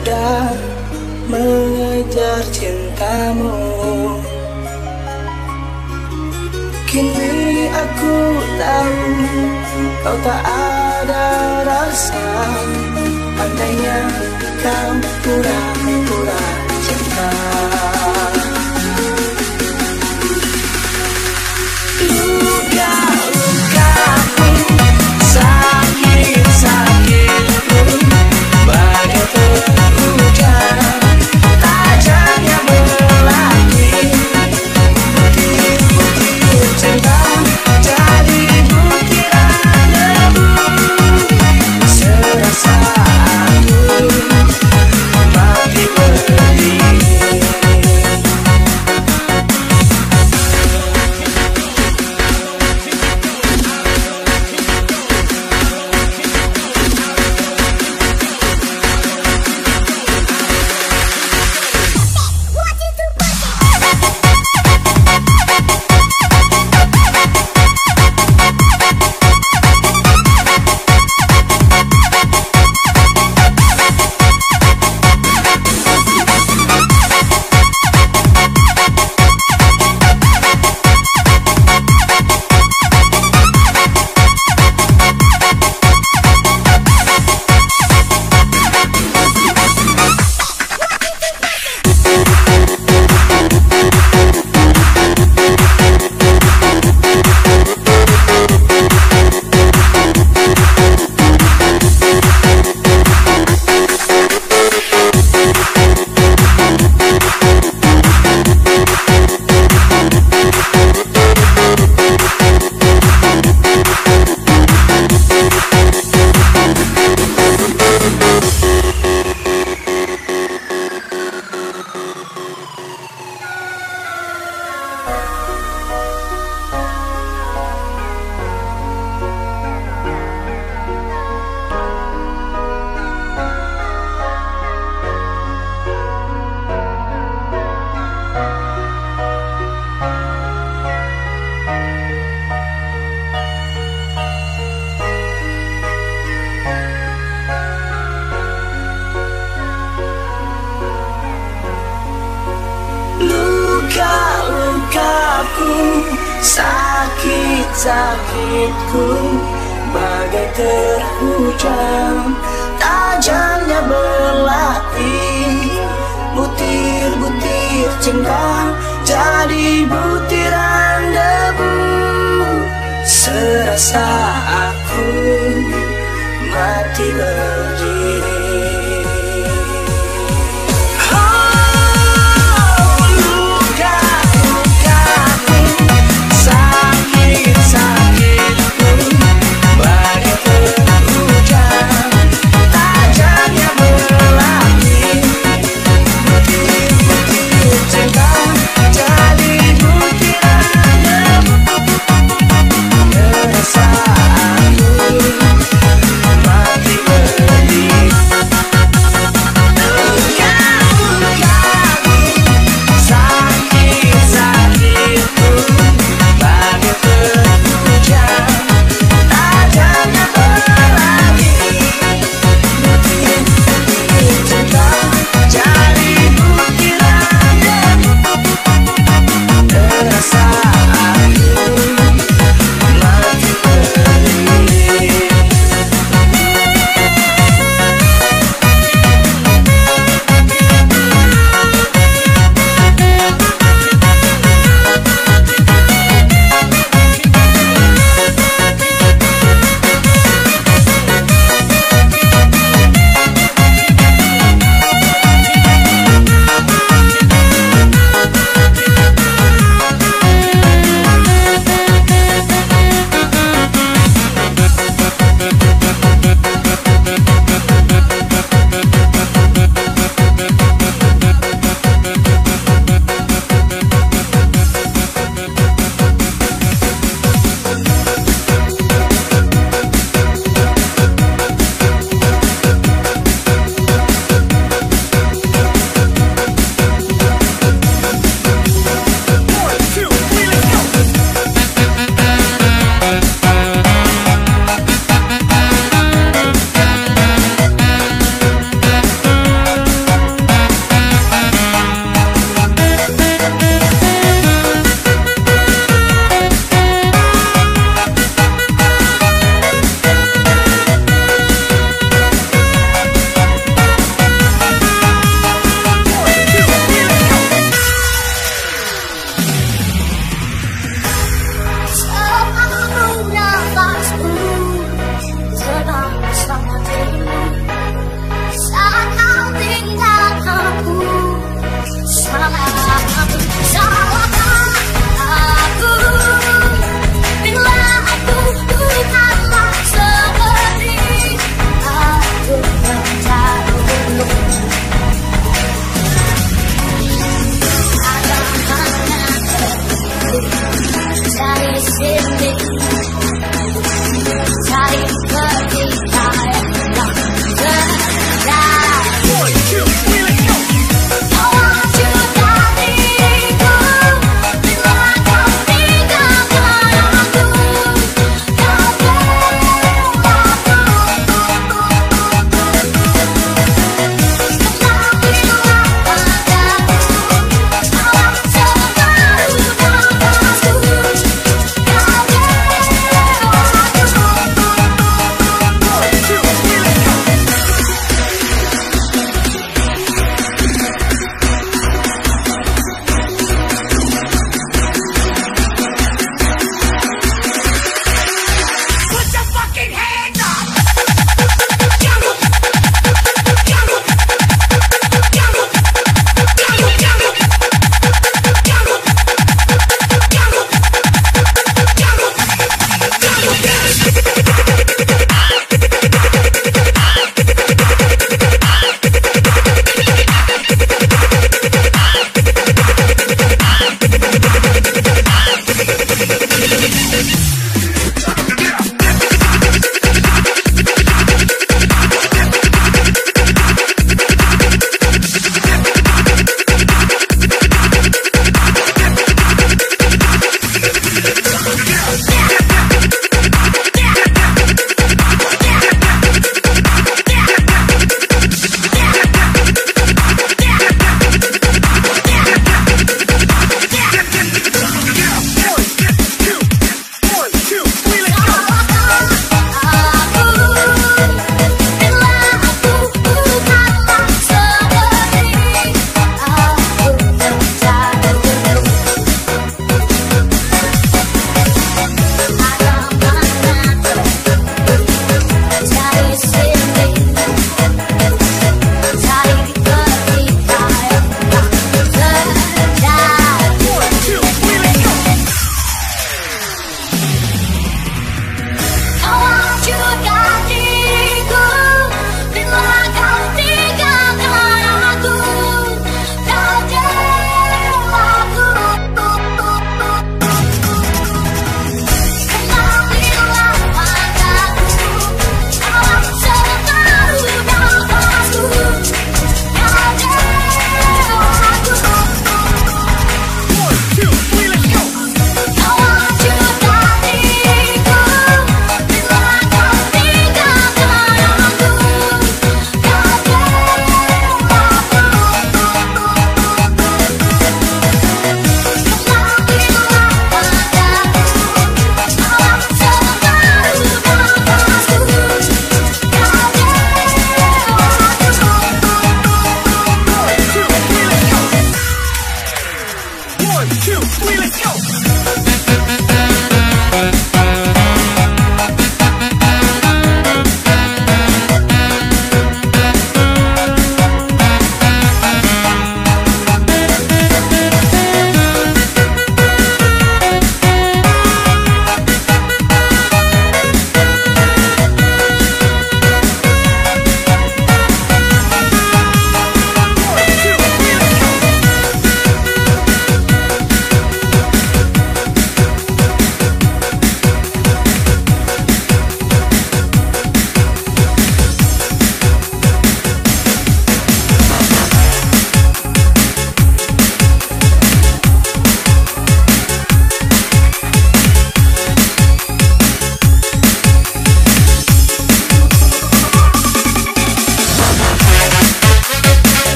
sudah mengejar cintamu. Kini aku tahu kau tak ada rasa. Andainya kau pura-pura cinta.